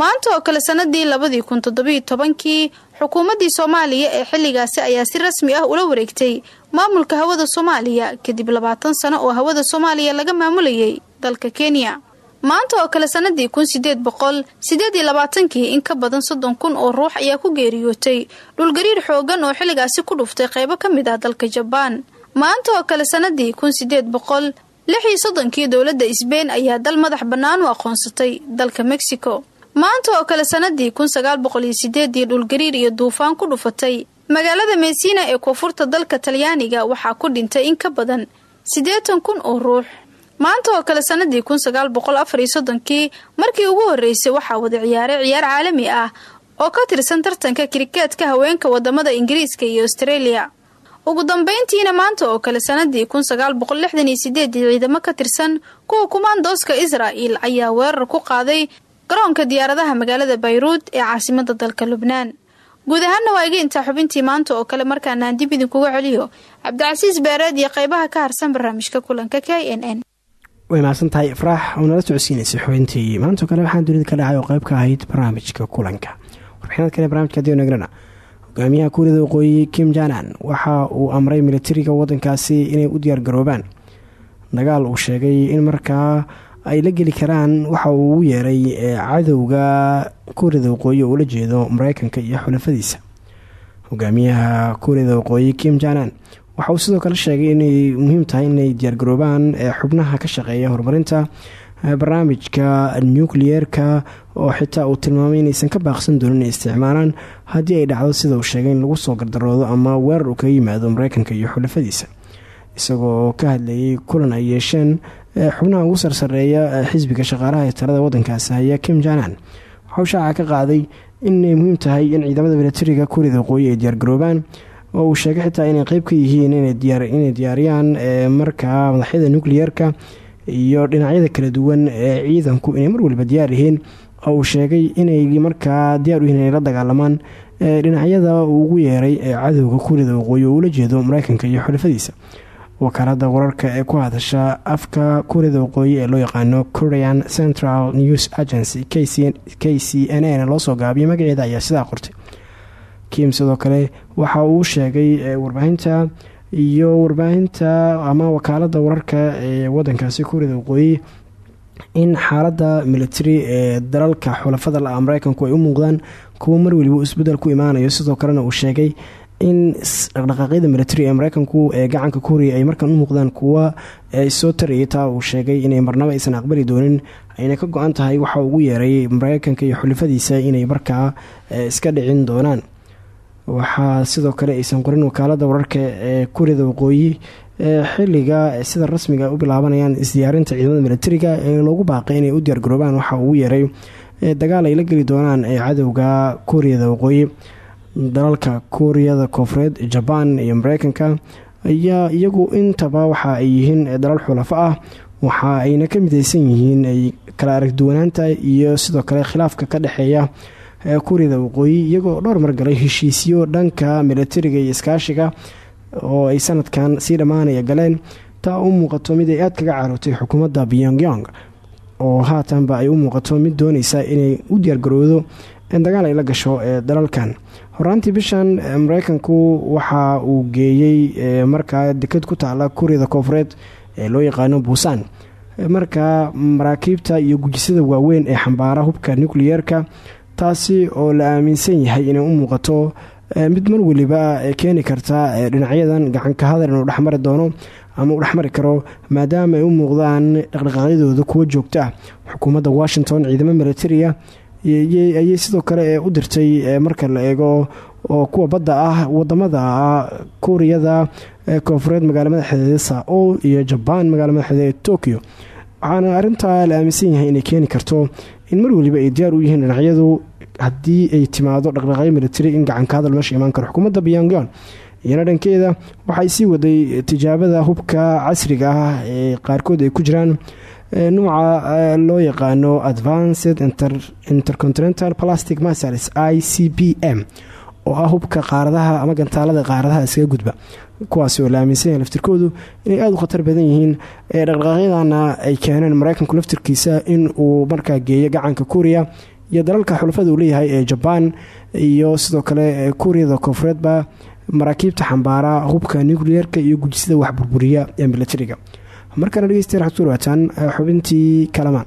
Maanta oo kale sanadii labadii kun toddobiyo tobankii xukuumaddii soomaaliya ee xilligaasi ayaa si rasmi ah ula wareegtay maamulka hawada soomaaliya kadib labaatan sano oo hawada soomaaliya laga maamulayay dalka kenya maanta oo kale sanadii kun sideed boqol sideed iyo labaatankii in ka badan soddon kun oo ruux ayaa ku geeriyootay dhulgariir xoogan oo xilligaasi ku dhuftay qaybo ka mid ah dalka jabaan maanta oo kale sanadii kun sideed boqol lix iyo soddonkii dowladda sbein ayaa dal madax bannaan u aqoonsatay dalka mexico. Maanta oo kale sanadii kun sagaal boqol iyo dhulgariir iyo duufaan ku dhufatay magaalada meysina ee koonfurta dalka talyaaniga waxaa ku dhintay in ka badan siddeetan kun oo ruux maanta oo kale sanadii kun sagaal boqol afar soddonkii markii ugu horreysay waxaa wada ciyaaray ciyaar caalami ah oo ka tirsan tartanka kirikeetka haweenka waddamada ingiriiska iyo australia. Ugu dambeyntiina maanta oo kale sanadii kun sagaal boqol lixdan iyo sideedii ciidamo ka tirsan kuwa kumaandooska israa'il ayaa weerar ku qaaday garoonka diyaaradaha magaalada bayruud ee caasimada dalka lubnaan. Guud ahaanna waa iga intaa xubintii maanta oo kale markaanaan dib idinkuga celiyo. Cabdicasiis beereed iyo qaybaha ka harsan barnaamijka kulanka k n n way mahadsan tahay ifraax oo nala socodsiinaysay xubintii. Maantao kale waxaan dunida ka dhacay oo qayb ka ahayd barnaamijka kulanka. Warbixinada kale barnamijka dionegrana hogaamiyaha kuuriyada waqooyi kim janan waxa uu amray militariga wadankaasi inay u diyaargaroobaan dagaal uu sheegay in markaa ay la geli karaan waxa uu ugu yeeray cadowga kuuriyada waqooyi oo ula jeedo mareykanka iyo xulafadiisa. Hogaamiyaha kuuriyada waqooyi kim janan waxa uu sidoo kale sheegay inay muhiim tahay inay diyaargaroobaan xubnaha ka shaqeeya horumarinta barnaamijka nucleer-ka oo xitaa uu tilmaamay inaysan ka baaqsan doonin inay isticmaalaan haddii ay dhacdo sida uu sheegay in lagu soo gardaroodo ama weerar uu kaga yimaado mareykanka iyo xulafadiisa. Isagoo ka hadlayay kulan ay yeesheen xubnaha ugu sarsareeya xisbiga shaqaalaha ee talada wadankaasi haya kim janan waxauu shaaca ka qaaday inay muhiim tahay in ciidamada milatariga kuuriyada waqooyi ay diyaargaroobaan oo uu sheegay xitaa inay qeyb ka yihiin inay diyaariyaan markaa madaxyada nucleyeerka iyo dhinacyada kala duwan ee ciidanku inay mar waliba diyaar yihiin oo uu sheegay inay markaa diyaar u yihiin inay la dagaalamaan dhinacyada uu ugu yeeray ee cadowga kuuriyada waqooyi oo ula jeedo mareykanka iyo xulafadiisa. Wakaalada wararka ee ku hadasha afka kuuriyada waqooyi ee loo yaqaano korean central news agency k c n n loo soo gaabiyay magaceeda ayaa sidaa qortay kim sidoo kale waxa uu sheegay warbaahinta iyo warbaahinta ama wakaalada wararka ee wadankaasi kuuriyada waqooyi in xaalada military ee dalalka xulafada la mareykanku ay u muuqdaan kuwo mar weliba isbeddel ku imaanayo. Sidoo kalena uu sheegay in dhaqdhaqaaqyada military ee mareykanku ee gacanka kuuriya ay markan u muuqdaan kuwa soo tarayay. Taa uu sheegay inay marnabo aysan aqbali doonin ayna ka go-an tahay waxa ugu yeeray mareykanka iyo xulifadiisa inay markaa iska dhicin doonaan waxaa sidoo kale aysan qorin wakaalada wararka ee kuuriyada waqooyi xilliga sida rasmiga u bilaabanayaan isdiyaarinta ciidamada militariga ee loogu baaqay inay u diyaargaroobaan waxa ugu yeeray dagaal ay la geli doonaan ee cadowga kuuriyada waqooyi. Dalalka kuuriyada koofureed jabaan iyo mareykanka ayaa iyagu intaba waxa ay yihiin dalal xulafo ah waxa ayna ka mideysan yihiin kala aragduwanaanta iyo sidoo kale khilaafka ka dhexeeya kuuriyada waqooyi iyagoo dhowr margalay heshiisyo dhanka militariga iyo iskaashiga oo ay sanadkan sii dhammaanaya galeen. Taa u muuqato mid ay aad kaga carootay xukuumadda pyongyong oo haatanba ay u muuqato mid dooneysa inay u diyaargarowdo dagaal ay la gasho ee dalalkan. Horaantii bishan mareykanku waxa uu geeyey markaa deked ku taala kuuriyada koofureed ee loo yaqaano buusan markaa maraakiibta iyo gujisada waaweyn ee xambaara hubka nucleyeerka taasi oo la aaminsan yahay inay u muuqato mid mar weliba keeni karta dhinacyadan gacanka hadal inuu dhexmari doono ama uu dhexmari karo maadaama ay u muuqdaan dhaqdhaqaaqyadooda kuwo joogto ah. Xukuumadda washington ciidamo militaria ayay sidoo kale u dirtay marka la eego oo kuwa badda ah waddamada kuuriyada koonfureed magaala madaxeeda sao iyo jabaan magaala madaxeeda tokyo. Waxaana arintaa la aaminsan yahay inay keeni karto in mar weliba ay diyaar u yihiin dhinacyadu haddii ay timaado dhaqdhaqaaqyo militari in gacanka hadal meesha imaan karo. Xukuumadda pyongyong iyana dhankeeda waxay sii waday tijaabada hubka casriga ah ee qaarkood ay ku jiraan nuuca loo yaqaano advanced intercontinental plastic masals i c p m oo ah hubka qaaradaha ama gantaalada qaaradaha iskaga gudba kuwaasi oo la aaminsan yahay laftirkoodu inay aada u khatar badan yihiin ee dhaqdhaqaaqyadana ay keeneen mareykanku laftirkiisa in uu markaa geeyo gacanka kuuriya iyo dalalka xulafada uu leeyahay ee jabaan iyo sidoo kale kuuriyada koonfureedba maraakiibta xambaara hubka nucleyeerka iyo gujisada wax burburiya ee militariga. Markana dhegeystayaal waxaad ku dhawaataan xubintii kalamaan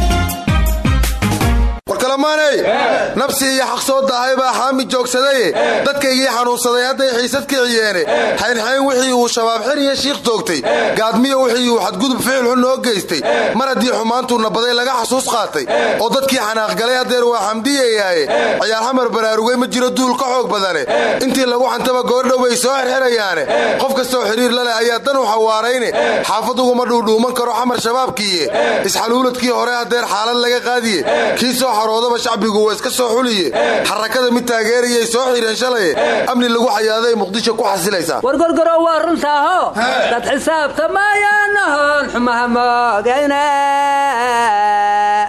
warkalamaaney nabsi iyo xaq soo daahay baa xaami joogsadaye dadkaygii xanuunsaday hadday xiisad kiciyeene xaynxayn wixii uu shabaab xir iyo shiikh toogtay gaadmiya wixii uu xadgudub ficil xun noo geystay. Mar haddii xumaantuuna baday laga xasuus qaatay. Oo dadkii xanaaqgalay haddeer waa xamdiyayaaye. Ciyaar xamar baraarugay ma jiro duul ka xoog badane. Intii lagu xantaba goordhow bay soo xirxirayaane qof kastoo xidhiir la leh ayaa dan u xawaarayne. Xaafaduguma dhuudhuuman karo xamar shabaabkiiye. Isxaluuladkii hore haddeer xaalad laga qaadiye. Kii soo xaroodaba shacbigu waa iska soo xuliye. Xarakada mid taageerayay soo xireen shalaye amni lagu xayaaday muqdisho ku xasilaysaa wargorgoro waa runtaaho dad xisaabtamayaanahoon xumaha moogayne.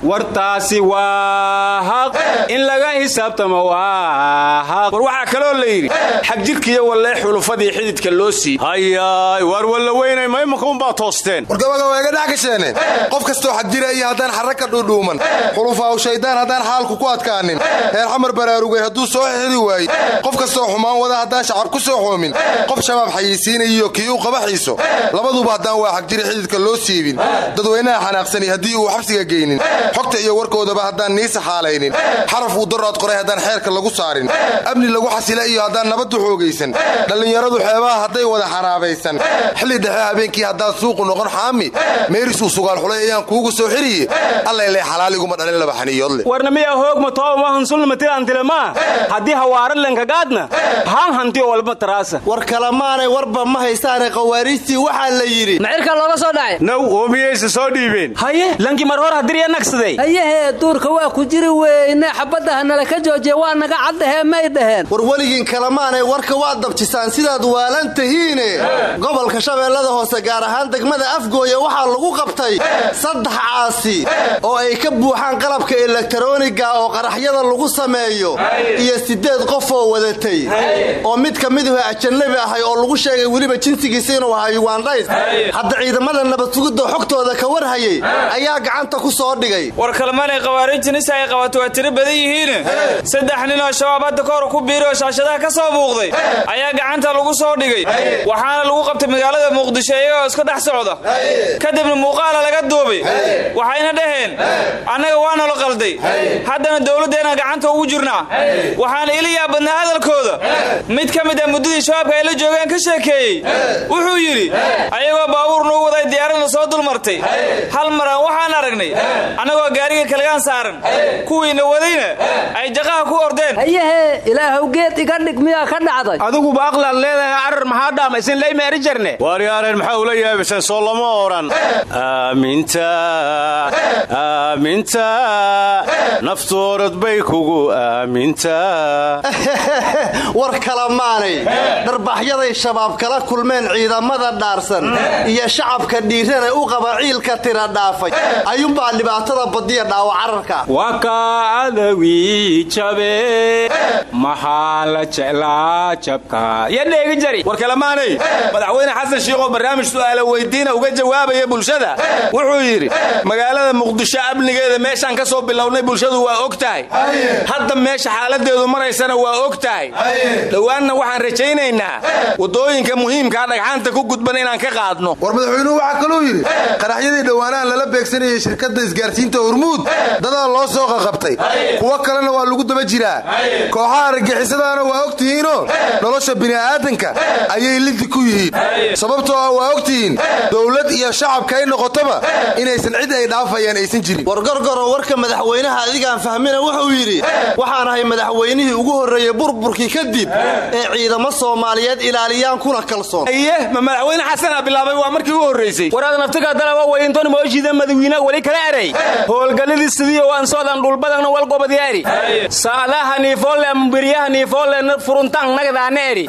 Wartaasi waa haq. In laga xisaabtamo waa haq. War waxaa kaloo la yidhi xag jidhkiiyo wallee xulufadii xididka loo sii. Hayaay waar walla weynay maymakuunbaa toosteen. Wargabaga waa iga dhex qof kastoo xag jira iyo haddaan xaraka dhuudhuuman. Xulufaaw shaydaan haddaan xaalku ku adkaanin. Reer xamar baraarugay hadduu soo xidi waayey qof kastoo xumaan wada haddaan shacab ku soo xoomin qof shabaab xayiisiinayiyo kii u qabaxiiso labaduba haddaan waa xag jira xididka loo siibin. Dadweynaha xanaaqsani haddii uu xabsiga geynin xogta iyo warkoodaba haddaan nii saxaalaynin xaraf uu darood qoray haddaan xeerka lagu saarin. Amni lagu xasila iyo haddaan nabaddu xoogaysan. Dhallinyaradu xeebaha hadday wada xanaabaysan xilli dhexe habeenkii haddaan suuqu noqon xaami meerisuu sugaal xulay ayaan kuugu soo xiriye. Allayle xalaaliguma dhalin laba xaniyoodle warnamiya hoogma toobama hansulnama tilaantilamaa haddii hawaaralenkagadna haan hanti oo walba taraasa. War kalamaanay warba ma haystaane qawaariistii waxaa la yidhi. Macirka looga soo dhacay. Naw oo miyayse soo dhiibeen. Haye lankii mar hor hadiriya nagsaday. Hayahee duurka waa ku jiri weyne xabadda hanala ka joojiya waa naga caddahee may dhaheen. War weligiin kalamaanay warka waad dabjisaan sidaad waalan tahiine gobolka shabeellada hoose gaar ahaan degmada afgooya waxaa lagu qabtay saddex caasi oo ay ka buuxaan qalabka elektaroniga oo qaraxyada lagu sameeyo iyo siddeed qof oo wadatay. Oo mid ka miduhu ajanabi ahay oo lagu sheegay weliba jinsigiisa inuu ahaa yugandhays hadda ciidamada nabadsugidda xogtooda ka warhayay ayaa gacanta ku soo dhigay. War kalmanay khawaariijinisa ay qabato waa tiro badan yihiin. Saddex nin oo shabaab hadda kahor ku biiri oo shaashadaha ka soo muuqday ayaa gacanta lagu soo dhigay. Waxaana lagu qabtay magaalada muqdisho iyagoo iska dhex socda. Kadibna muuqaala laga duubay. Waxayna dhaheen annaga waana la qalday haddana dowladdeenna gacanta ugu jirnaa. Waxaana ila yaabadnaa hadalkooda. Mid ka mid a muddadii shabaabka ay la joogeen ka sheekeeyey wuxuu yidhi ayagoo baabuur nuu waday diyaaradna soo dulmartay. Hal maraan waxaan aragnay annagoo gaariga kalgaan saaran. Kuwiina wadayna ay jaqaha ku ordeen. Hayahee ilaahow geed iga dhig miyaa ka dhacday? Adiguba aqlaad leedahay carar maxaa dhaama isin laymeeri jarne waaryaareen maxaa ula yaabiseen soo lama odhan aaminta aaminta naftoorad bay kugu aamintaa [LAUGHS] war kalamaanay dharbaxyaday shabaab kala kulmeen ciidamada dhaarsan. Iyo shacabka dhiirana u qaba ciilka tira dhaafay. Ayuunbaa dhibaatada badiya dhaawa cararka. Waa kaa adawii jabe. Maxaa la jeclaa jabka? Iyo dheegi jari. War kalamaanay madaxweyne xasan shiikhoo barnaamij su'aala weydiina uga jawaabaya bulshada. Wuxuu yidhi magaalada muqdisho amnigeeda meeshaan ka soo bilownay bulshadu waa og tahay hadda meesha xaaladeedu maraysana waa og tahay dhowaanna waxaan rajaynaynaa. Waddooyinka muhiimkaa dhagxaanta ku gudban inaan ka qaadno. War madaxweynuhu waxaa kaluu yidhi qaraxyadii dhowaanahan lala beegsanayay shirkadda isgaarsiinta hormuud dadaa loo soo qaqabtay kuwo kalena waa lagu daba jiraa. Kooxaha argagixisadaana waa og tihiinoo nolosha bini'aadanka ayay lidi ku yihiin. Sababtoo ah waa og tihiin dowlad iyo shacabka ay noqotoba inaysan cid ay dhaafayaan aysan jirin. Wargorgoro warka madaxweynaha adigaan fahmina wuxuu yidhi waxaan ahay madaxweynihii ugu horreeyey burburkii kadib ee ciidamo soomaaliyeed ilaaliyaan kuna kalsoon. Ma madaxweyne xasana bilaabay waa markii u horraysay waraad naftiga dalaba wayinton mooshiida madawiina weli kala eray. Howlgalladii sidiyo waan socdan dhulbadagna walgobadyaari saadaha niifoole biryaha niifoole furuntaan nagadaana eri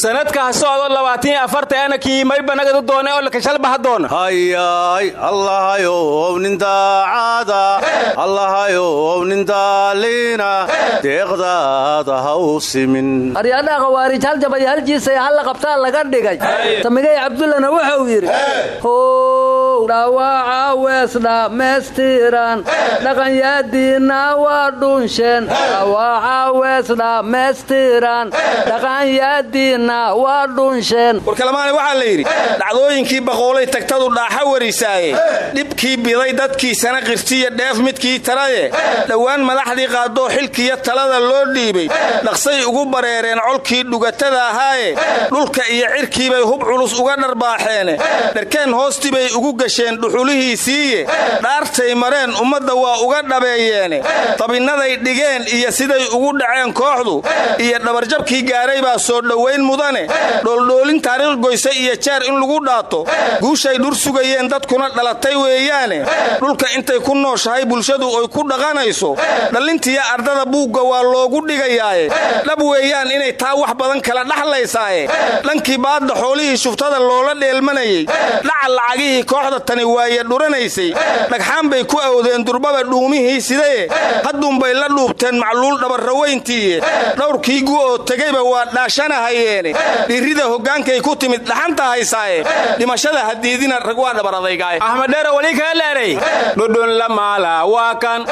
sanadka ha socdo labaatan afartaana kiimayba nagadu doone oo lakashalbaha doona hayay allahayow nin daacada allahayow nin daaliina deeqdaada ha u simin aryaadhaha khawaarij hal jabay hal jiisay hal la qabtaa laga dhigay. Samigay cabdullana wuxuu yidhi how dhawaaca weesdha meestiran dhaqanyaadiinna waa dhunsheen dhawaaca weesdha meestiran dhaqanyaadiinna waa dhunsheen warkalamaani waxaa la yidhi dhacdooyinkii baqoolay tagtadu dhaaxa warisaaye. Dhibkii biday dadkiisana qirtiya dheef midkii talaye dhowaan madaxdii qaadoo xilkiyo talada loo dhiibay. Dhaqsay ugu bareereen colkii dhugatada ahaaye. Dhulka iyo cirkiibay hub culus uga dharbaaxeene dharkeen hoostibay ugu gasheen dhuxulihiisiiye. Dhaartay mareen ummadda waa uga dhabeeyeene dabinnaday dhigeen iyo siday ugu dhaceen kooxdu. Iyo dhabarjabkii gaaray baa soo dhowayn mudane. Dhooldhoolin taariikh goyse iyo jeer in lagu dhaato. Guushay dhur sugayeen dadkuna dhalatay weeyaane. Dhulka intay ku nooshahay bulshadu oy ku dhaqanayso dhallintiyo ardada buugga waa loogu dhigayaaye. Dhab weeyaan inay taa wax badan kala dhaxlaysaaye. Dhankii baadda xoolihii shuftada loola dheelmanayey. Dhaca lacagihii kooxda tani waaye dhuranaysay. Dhagxaan bay ku awdeen durbaba dhuumihii sidaye hadduunbay la dhuubteen macluul dhabarraweyntiiye dhowrkii gu oo tegayba waa dhaashanahayeene dhirrida hoggaankay ku timid dhaxanta haysaaye. Dhimashada hadiidina rag waa dhabaradaygaay axmeddheero weli kaa leeray. Dhudhun la maala waa kan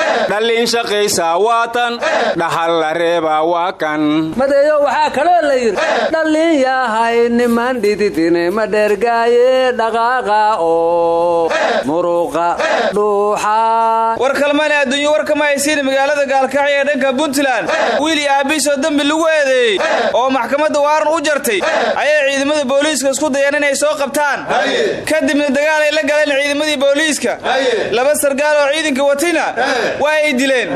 dhallin shaqaysa waa tan dhaxal la reeba waa kan. Madeeyo waxaa kaloo la yidhi dhallin yahay niman dhididine ma dhergaaye dhaqaaqa oo muruqa dhuuxa. War kalmane adduunyo war kama haysiin magaalada gaalkacyo ee dhanka puntland. Wiil iyo aabiisoo dembi lagu eedeeyey oo maxkamadda waaran u jartay ayay ciidamada booliiska isku dayeen inay soo qabtaan. Kadibna dagaal ay la galeen ciidamadii booliiska. Laba sargaal oo ciidanka watina waa ay dileen.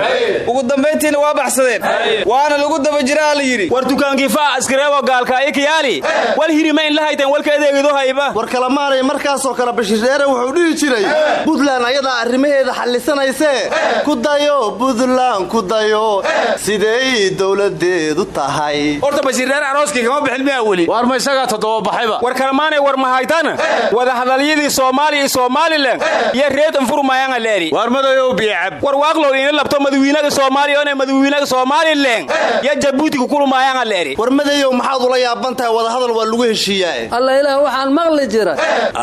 Ugu dambayntiina waa baxsadeen waana lagu daba jiraa la yidhi. War dukaankii faa askareebo gaalkaayo kiyaali. Wal hirima in la hayteen walka adeegido hayba. War kalamaanay markaasoo kale bashiir dheere wuxuu dhihi jiray buntland ayadaa arrimaheeda xallisanaysee ku dayo buntland ku dayo. Siday dowladeedu tahay. Horta bashiirdheer arooskii kama bixin miyaa weli? Waar ma isagaa toddoba baxayba? War kalamaanay war mahaytana wadahadalyadii soomaaliya iyo somalilan iyo reed anfurmayanga leeri. Waar madayow biyacab war waaqlow ina labto madawiinaga soomaaliya one madawiinaga somalilan iyo jabuuti kukulumayanga leeri. War madayow maxaad ula yaaban tahay wadahadal waa lagu heshiiyaa alla ilaah waxaan maqli jira.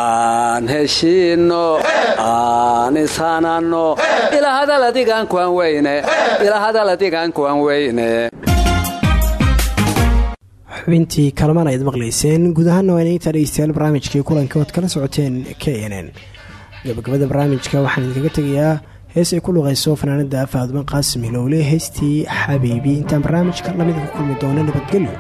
Aan heshiinno aan ishananno ilaa hadal adigaan kuan weyne ilaa hadal adigaan kuan weyne xubintii kalamaan ayaad maqlayseen. Guud ahaanna waa inagtaa dhegeystayaal barnaamijkii kulanka ood kala socoteen k n n. Gabagabada barnaamijka waxaan idinkaga tegayaa hees ay ku luqayso fanaanada faaduman qaasim hilowle heystii xabiibi. Intaan barnaamijka lamida ku kulmi doono nabadgelyo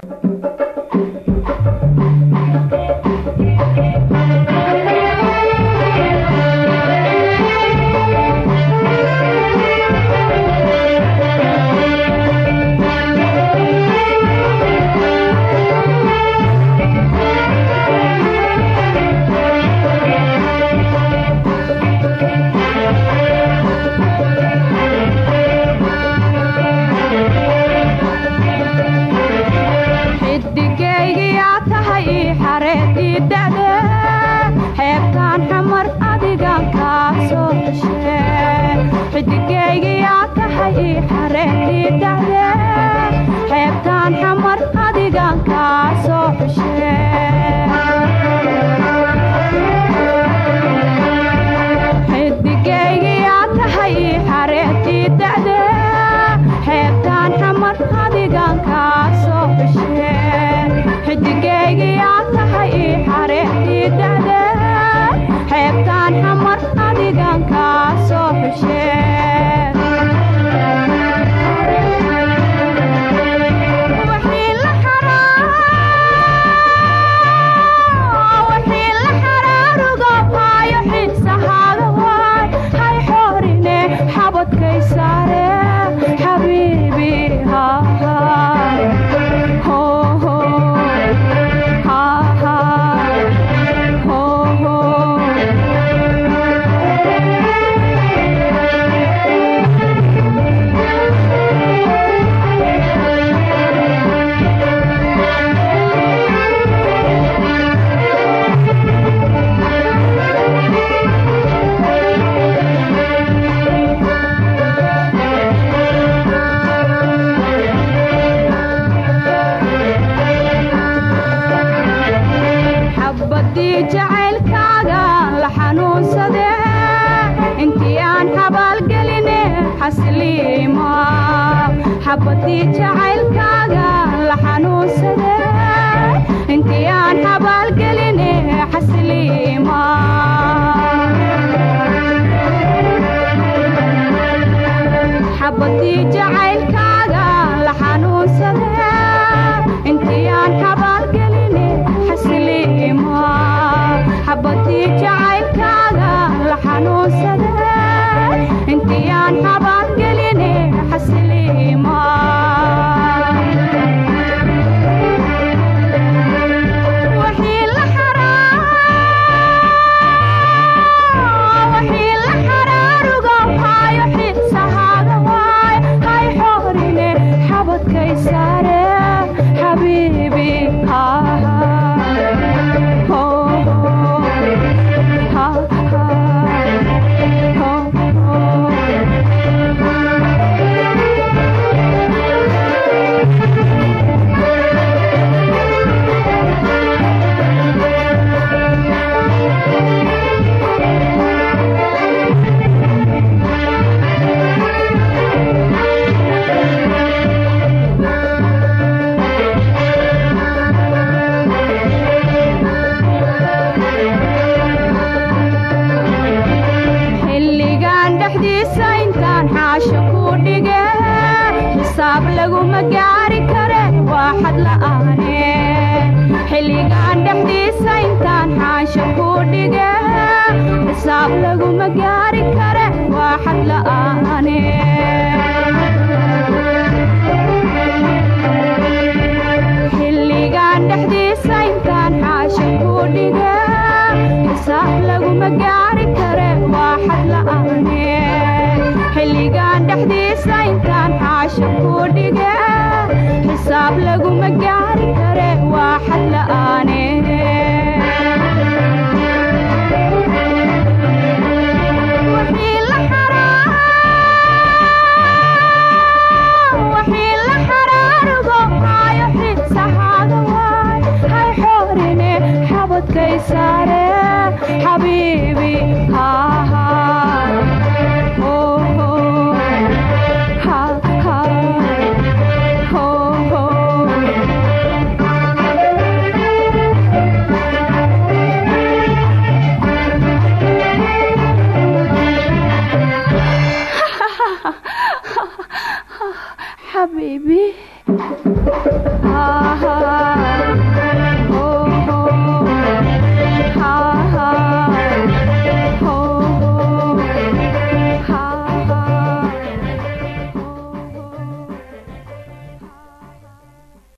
xabadii jacaylkaaga